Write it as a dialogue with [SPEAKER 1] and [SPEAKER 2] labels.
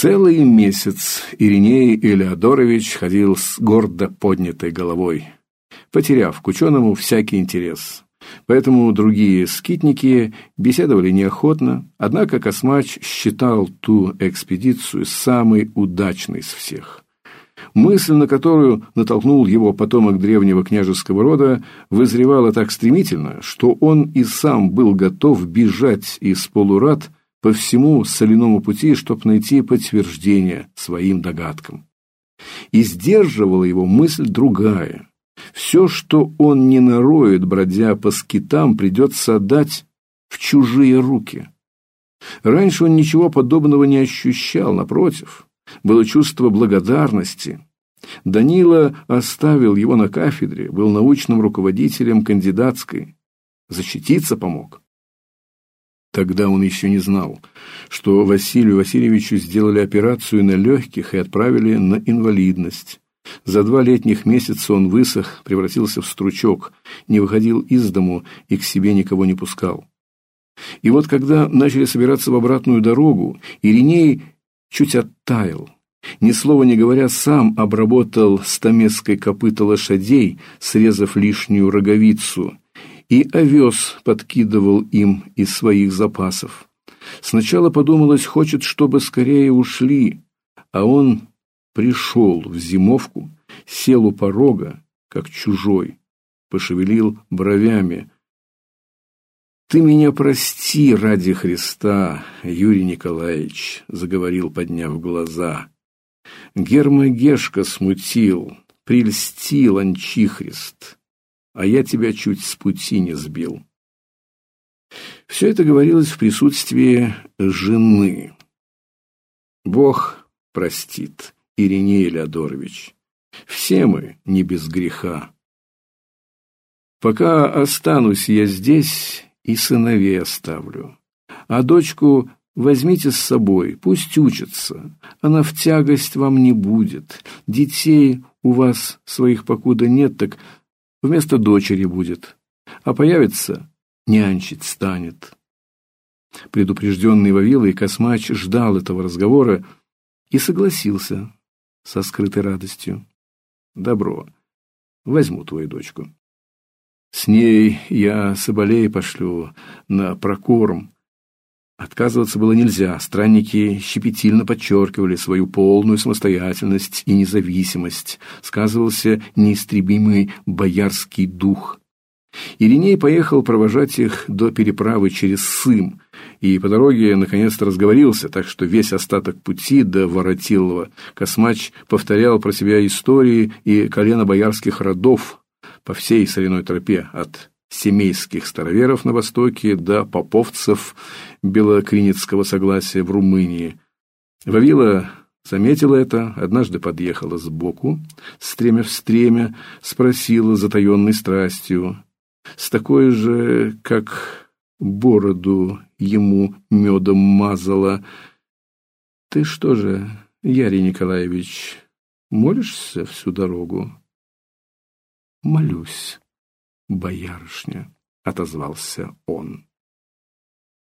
[SPEAKER 1] Целый месяц Ириней Элеодорович ходил с гордо поднятой головой, потеряв к ученому всякий интерес. Поэтому другие скитники беседовали неохотно, однако Космач считал ту экспедицию самой удачной из всех. Мысль, на которую натолкнул его потомок древнего княжеского рода, вызревала так стремительно, что он и сам был готов бежать из полурат по всему соляному пути, чтобы найти подтверждение своим догадкам. И сдерживала его мысль другая. Все, что он не нароет, бродя по скитам, придется отдать в чужие руки. Раньше он ничего подобного не ощущал, напротив, было чувство благодарности. Данила оставил его на кафедре, был научным руководителем кандидатской, защититься помог. Тогда он еще не знал, что Василию Васильевичу сделали операцию на легких и отправили на инвалидность. За два летних месяца он высох, превратился в стручок, не выходил из дому и к себе никого не пускал. И вот когда начали собираться в обратную дорогу, Ириней чуть оттаял. Ни слова не говоря, сам обработал стамесской копыта лошадей, срезав лишнюю роговицу, и овес подкидывал им из своих запасов. Сначала подумалось, хочет, чтобы скорее ушли, а он пришел в зимовку, сел у порога, как чужой, пошевелил бровями. «Ты меня прости ради Христа, Юрий Николаевич», — заговорил, подняв глаза. «Гермогешка смутил, прельстил Анчихрист а я тебя чуть с пути не сбил. Все это говорилось в присутствии жены. Бог простит, Ириней Леодорович. Все мы не без греха. Пока останусь я здесь, и сыновей оставлю. А дочку возьмите с собой, пусть учится. Она в тягость вам не будет. Детей у вас своих покуда нет, так вместо дочери будет, а появится нянчить станет. Предупрежденный Вавила и Космач ждал этого разговора и согласился со скрытой радостью. Добро, возьму твою дочку. С ней я соболей пошлю на прокорм, Отказываться было нельзя. Странники щепетильно подчеркивали свою полную самостоятельность и независимость. Сказывался неистребимый боярский дух. Ириней поехал провожать их до переправы через Сым, и по дороге наконец-то разговорился, так что весь остаток пути до Воротилова Космач повторял про себя истории и колено боярских родов по всей соляной тропе от семейских староверов на востоке до поповцев белокринецкого согласия в Румынии. Вавила заметила это, однажды подъехала сбоку, стремя в стремя, спросила затаенной страстью, с такой же, как бороду ему медом мазала. «Ты что же, Ярий Николаевич, молишься всю дорогу?» «Молюсь», боярышня, отозвался он.